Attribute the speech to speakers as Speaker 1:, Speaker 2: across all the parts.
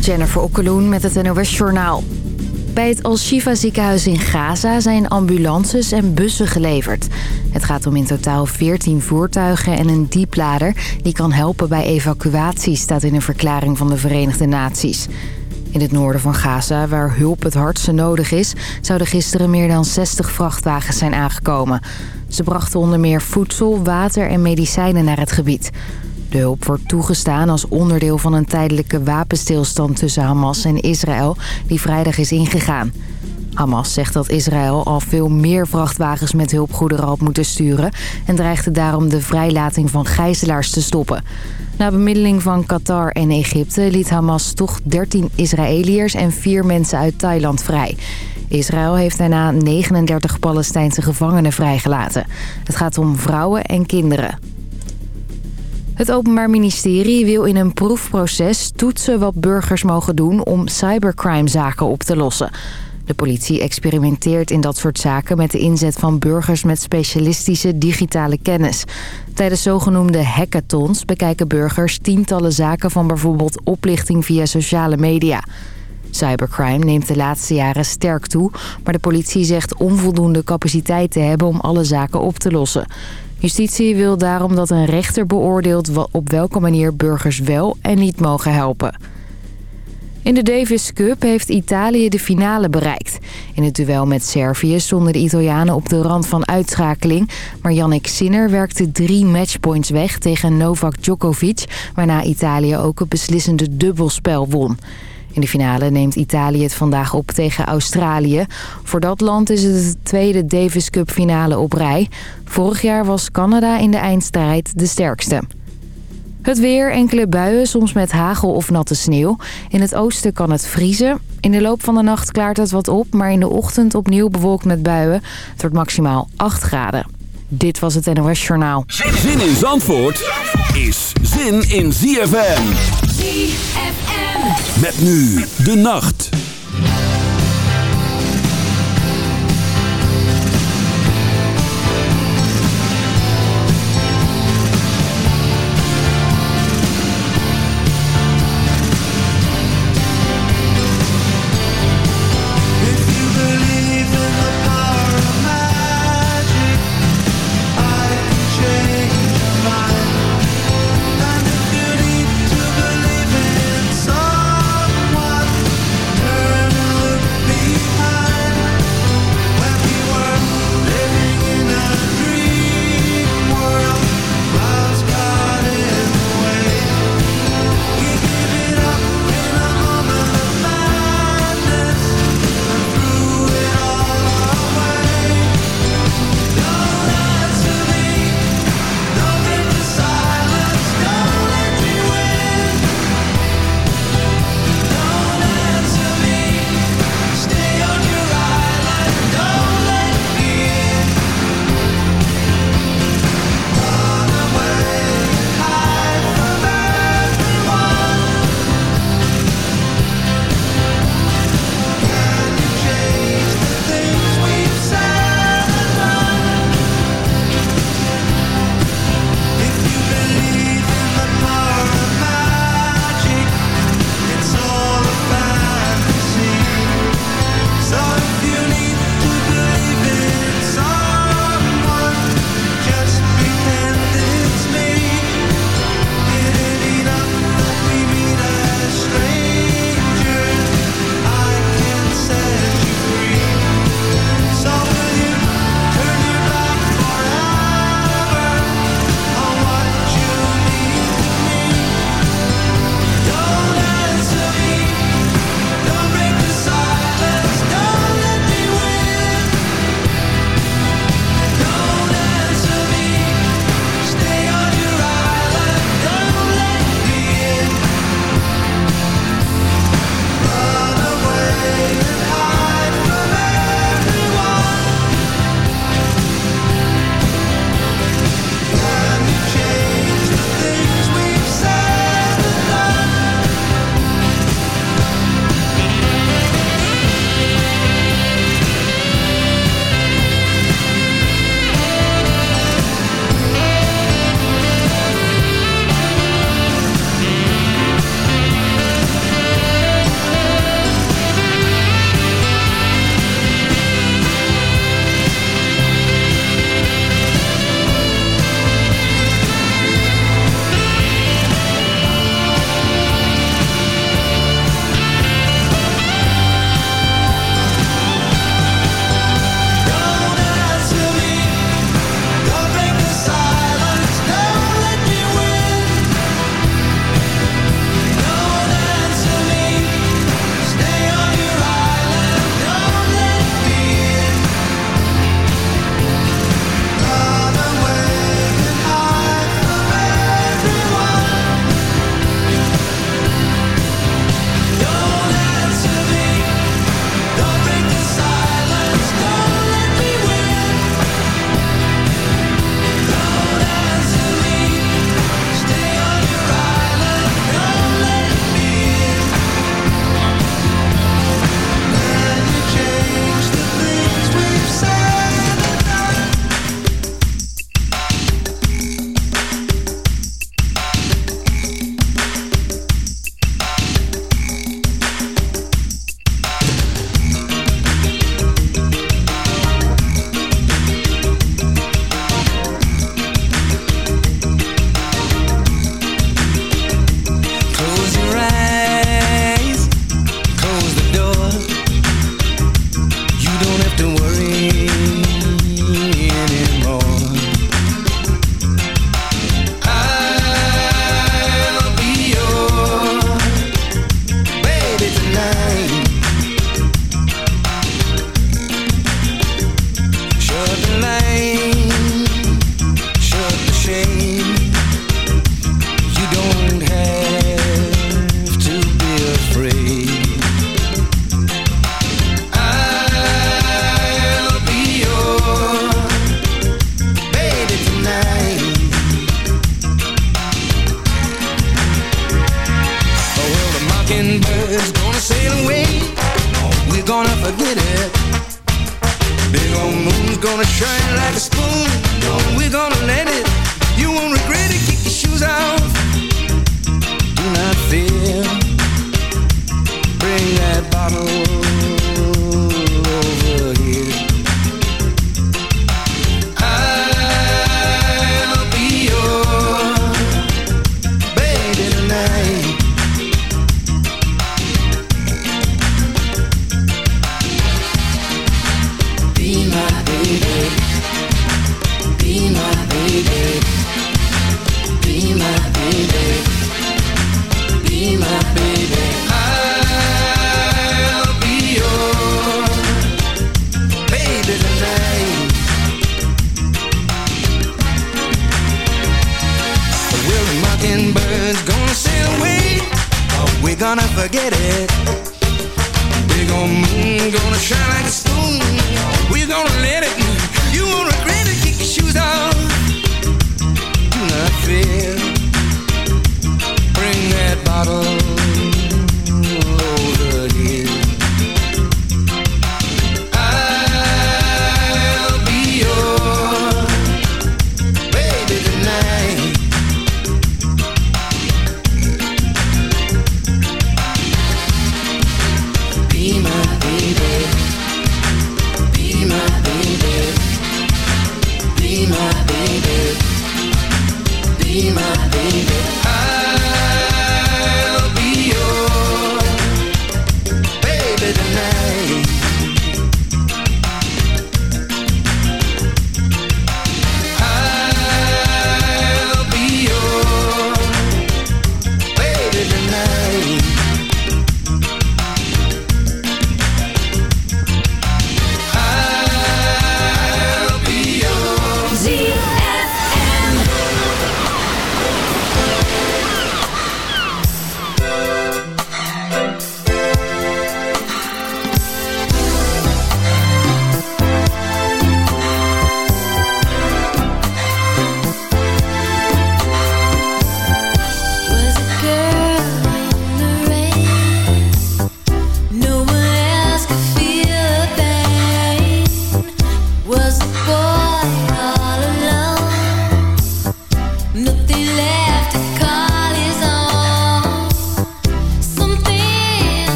Speaker 1: Jennifer Okkeloen met het NOS Journaal. Bij het Al-Shifa ziekenhuis in Gaza zijn ambulances en bussen geleverd. Het gaat om in totaal 14 voertuigen en een dieplader... die kan helpen bij evacuatie, staat in een verklaring van de Verenigde Naties. In het noorden van Gaza, waar hulp het hardste nodig is... zouden gisteren meer dan 60 vrachtwagens zijn aangekomen. Ze brachten onder meer voedsel, water en medicijnen naar het gebied. De hulp wordt toegestaan als onderdeel van een tijdelijke wapenstilstand tussen Hamas en Israël... die vrijdag is ingegaan. Hamas zegt dat Israël al veel meer vrachtwagens met hulpgoederen had moeten sturen... en dreigde daarom de vrijlating van gijzelaars te stoppen. Na bemiddeling van Qatar en Egypte liet Hamas toch 13 Israëliërs en 4 mensen uit Thailand vrij. Israël heeft daarna 39 Palestijnse gevangenen vrijgelaten. Het gaat om vrouwen en kinderen. Het Openbaar Ministerie wil in een proefproces toetsen wat burgers mogen doen om cybercrime-zaken op te lossen. De politie experimenteert in dat soort zaken met de inzet van burgers met specialistische digitale kennis. Tijdens zogenoemde hackathons bekijken burgers tientallen zaken van bijvoorbeeld oplichting via sociale media. Cybercrime neemt de laatste jaren sterk toe, maar de politie zegt onvoldoende capaciteit te hebben om alle zaken op te lossen. Justitie wil daarom dat een rechter beoordeelt op welke manier burgers wel en niet mogen helpen. In de Davis Cup heeft Italië de finale bereikt. In het duel met Servië stonden de Italianen op de rand van uitschakeling... maar Yannick Sinner werkte drie matchpoints weg tegen Novak Djokovic... waarna Italië ook het beslissende dubbelspel won. In de finale neemt Italië het vandaag op tegen Australië. Voor dat land is het de tweede Davis Cup finale op rij. Vorig jaar was Canada in de eindstrijd de sterkste. Het weer, enkele buien, soms met hagel of natte sneeuw. In het oosten kan het vriezen. In de loop van de nacht klaart het wat op, maar in de ochtend opnieuw bewolkt met buien. Het wordt maximaal 8 graden. Dit was het NOS Journaal.
Speaker 2: Zin in Zandvoort is zin in ZFM. ZFM. Met nu de nacht.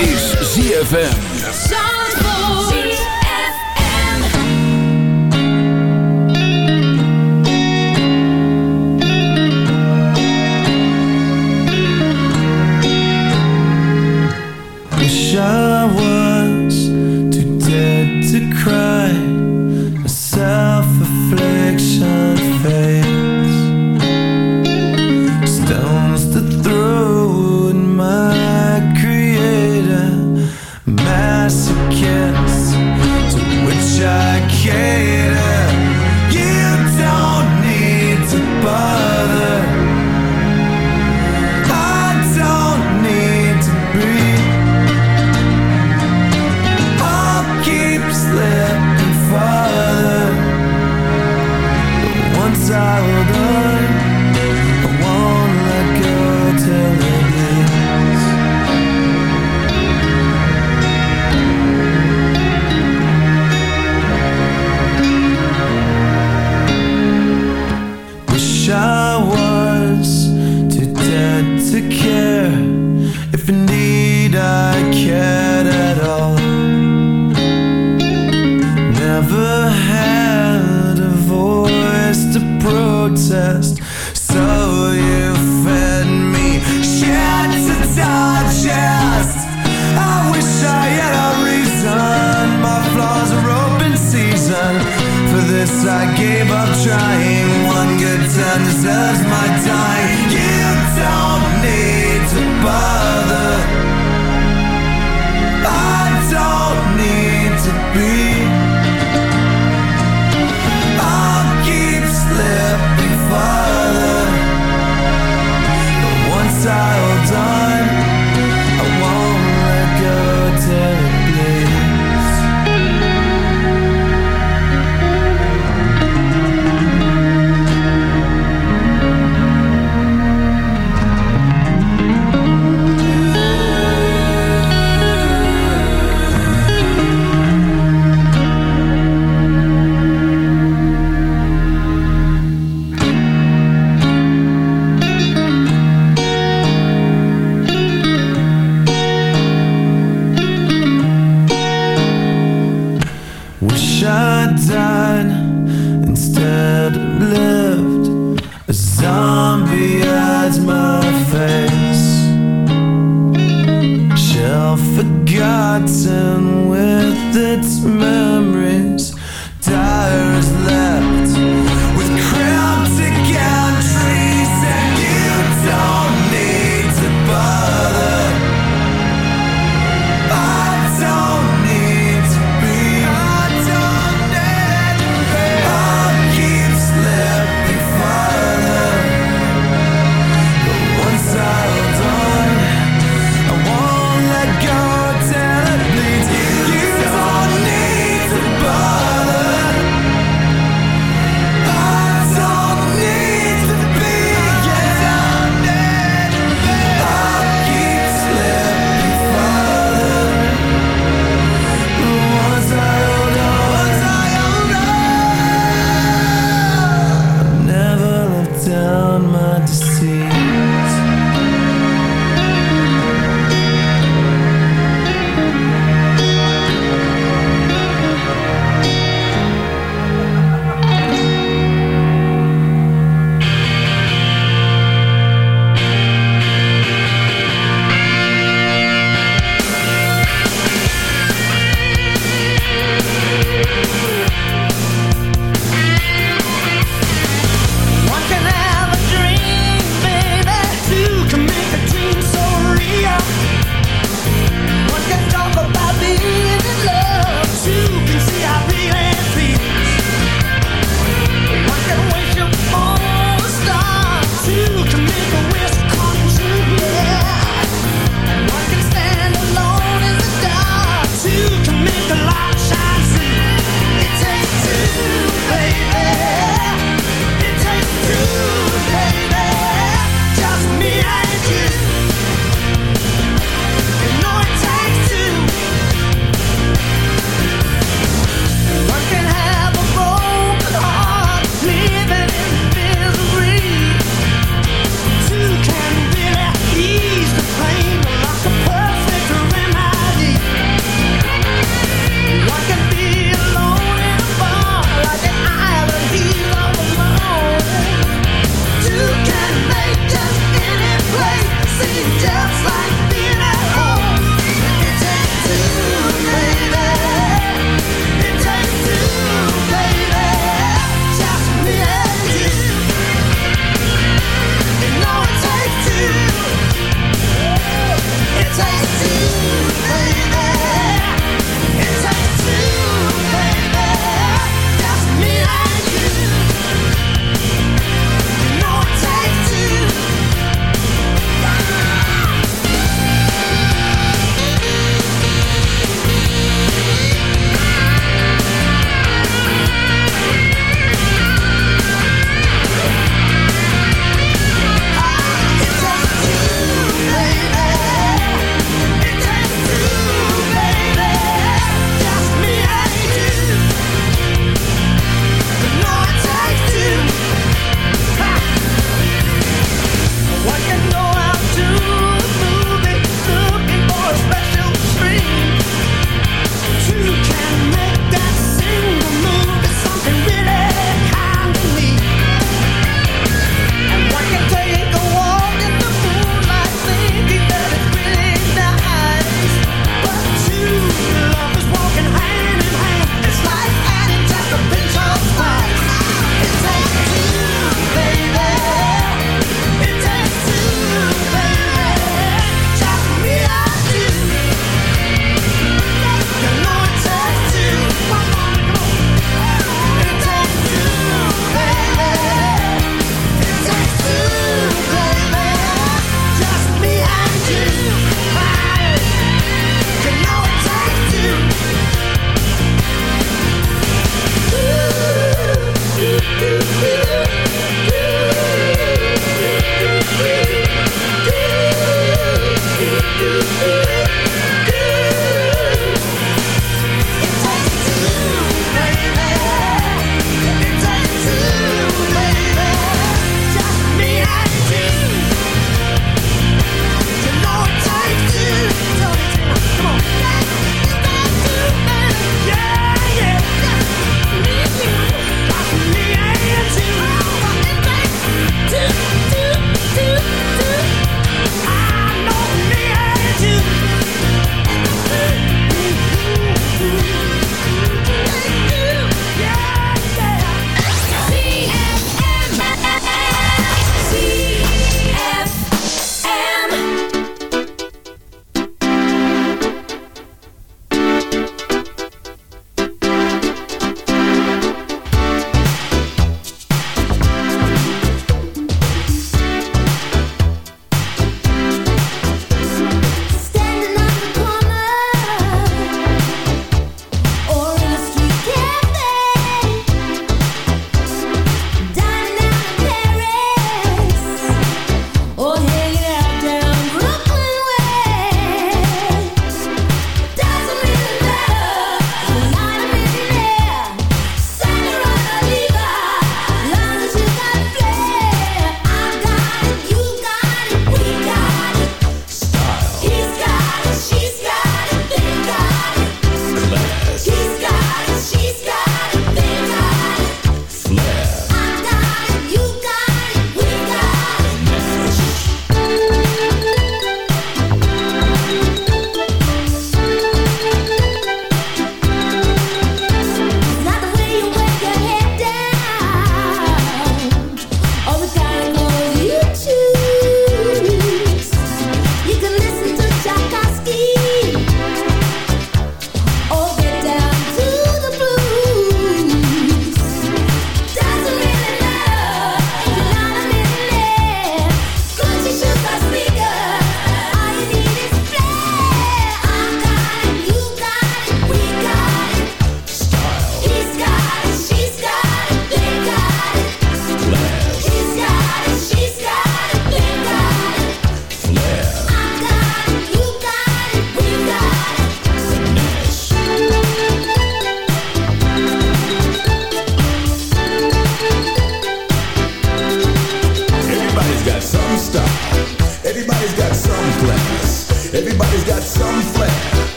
Speaker 3: is
Speaker 4: ZFM.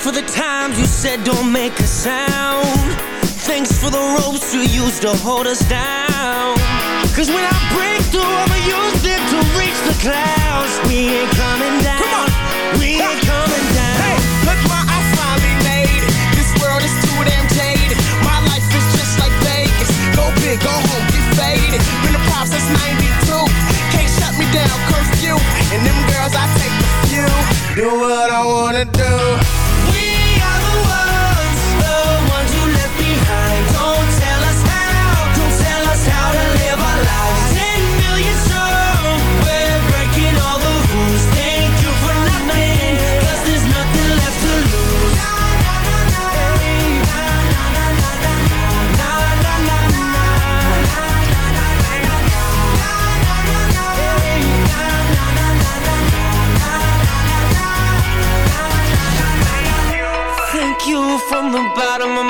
Speaker 4: for the
Speaker 5: times you said don't make a sound. Thanks for the ropes you used to hold us down. Cause when I break through, I'ma use it to reach the clouds. We ain't coming down.
Speaker 4: Come on.
Speaker 5: We ain't coming down.
Speaker 4: Hey, Look what I finally made This world is too damn jaded. My life is just like Vegas. Go big, go home, get faded. Been a pop since 92 Can't shut me down, curse you. And them girls, I take a few. Do what I wanna do.
Speaker 5: bottom of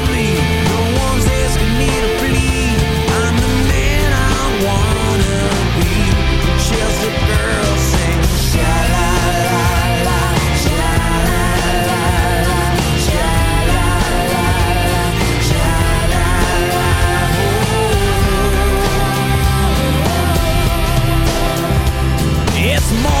Speaker 3: small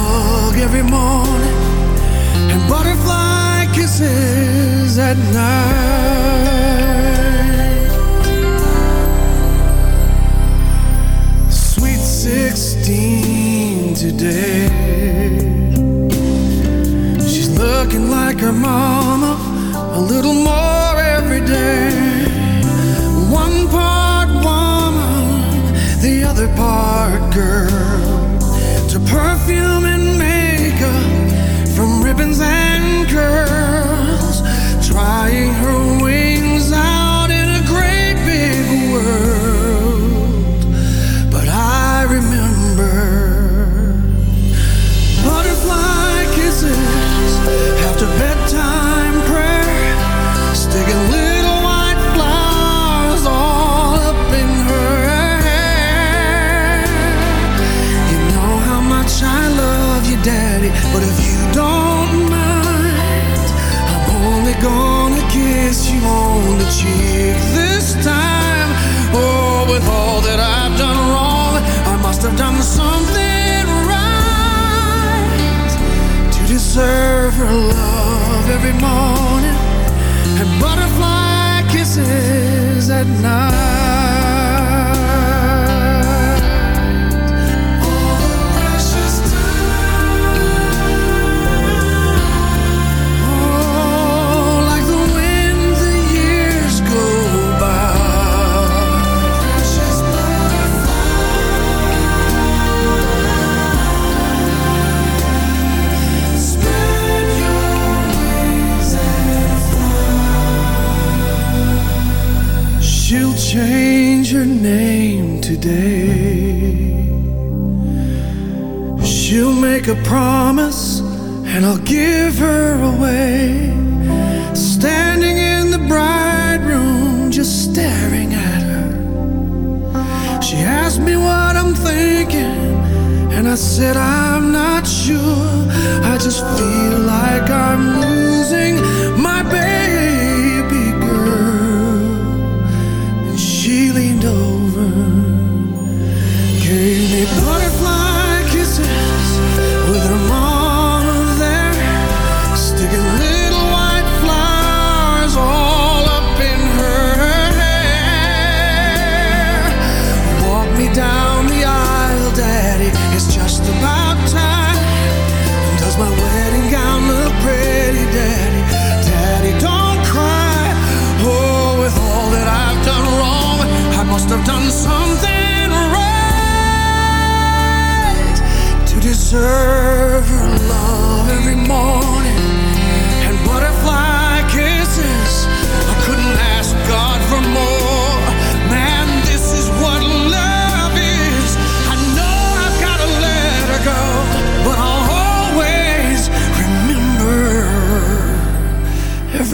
Speaker 6: every morning and butterfly kisses at night. Sweet 16 today. She's looking like her mama a little more every day. One part woman, the other part girl. To perfume ribbons and curls. Trying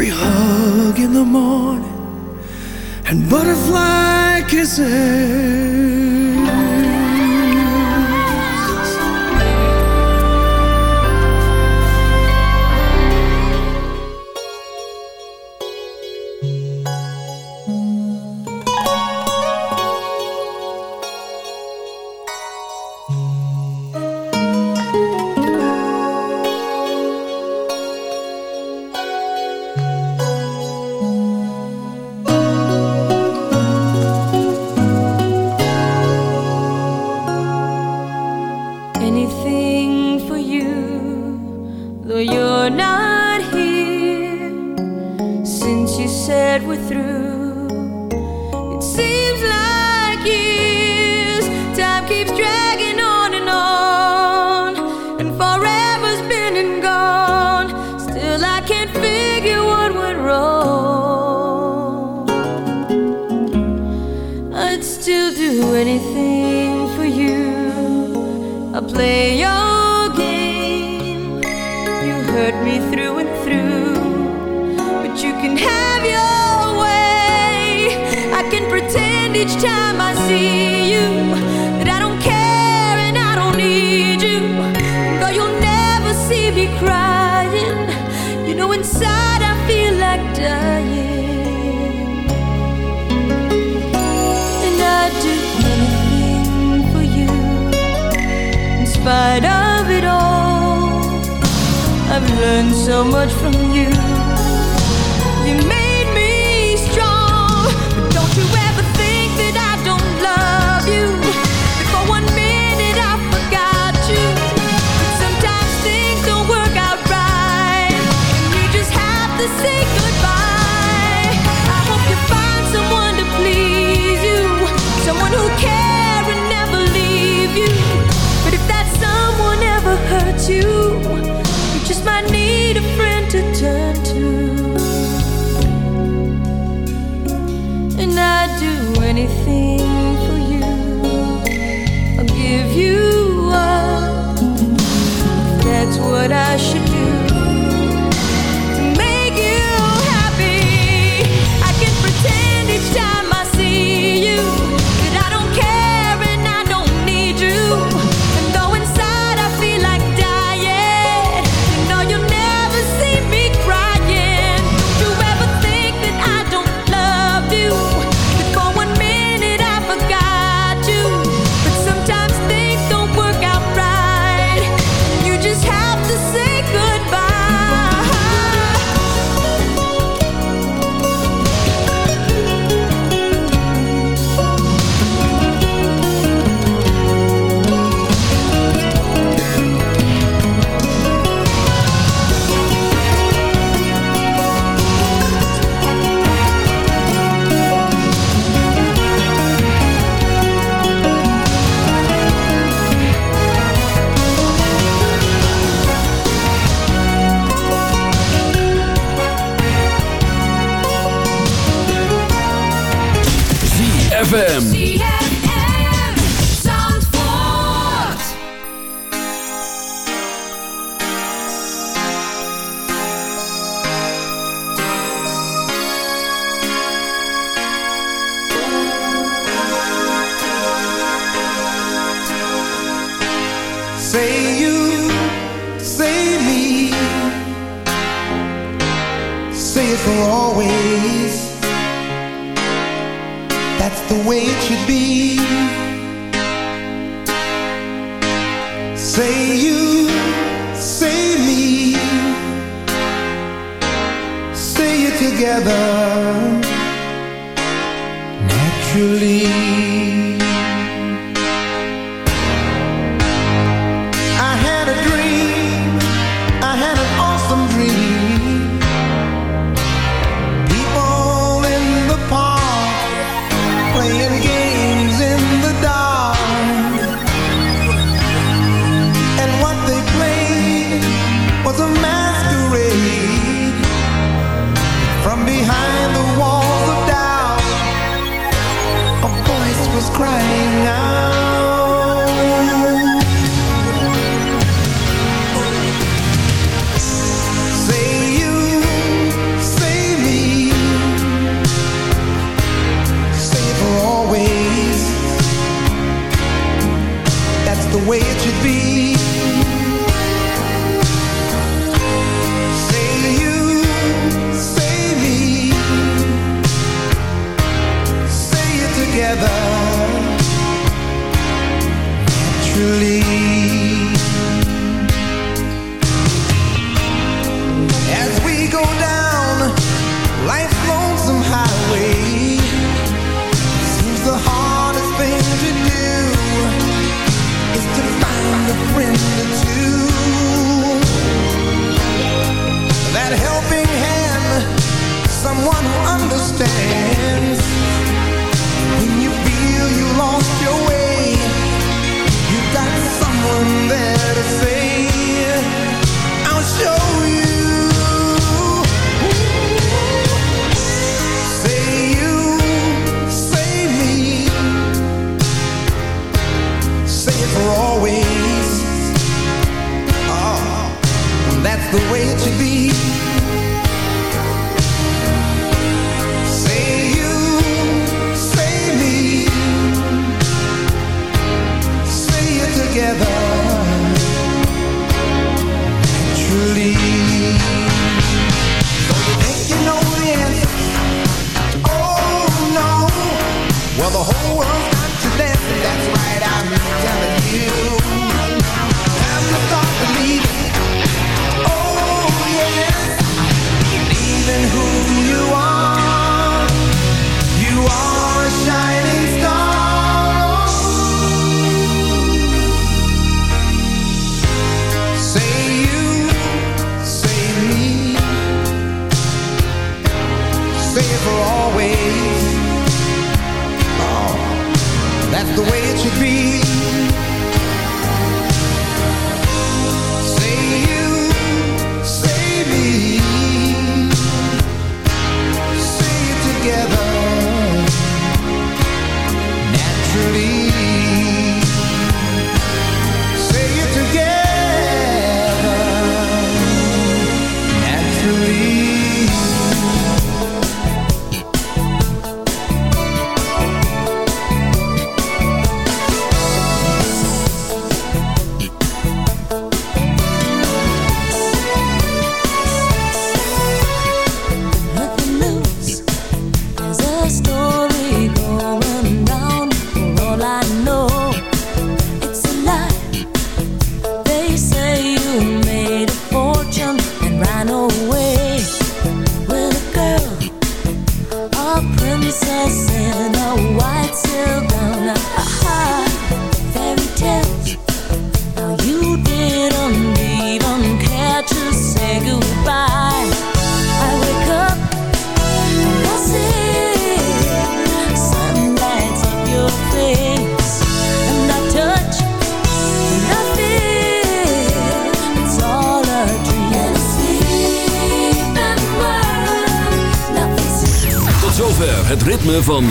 Speaker 6: every hug in the morning and butterfly kisses.
Speaker 4: each time I see you that I don't care and I don't need you. Though you'll never see me crying, you know inside I feel like dying. And I'd do anything for you, in spite of it all. I've learned so much from you.
Speaker 7: the way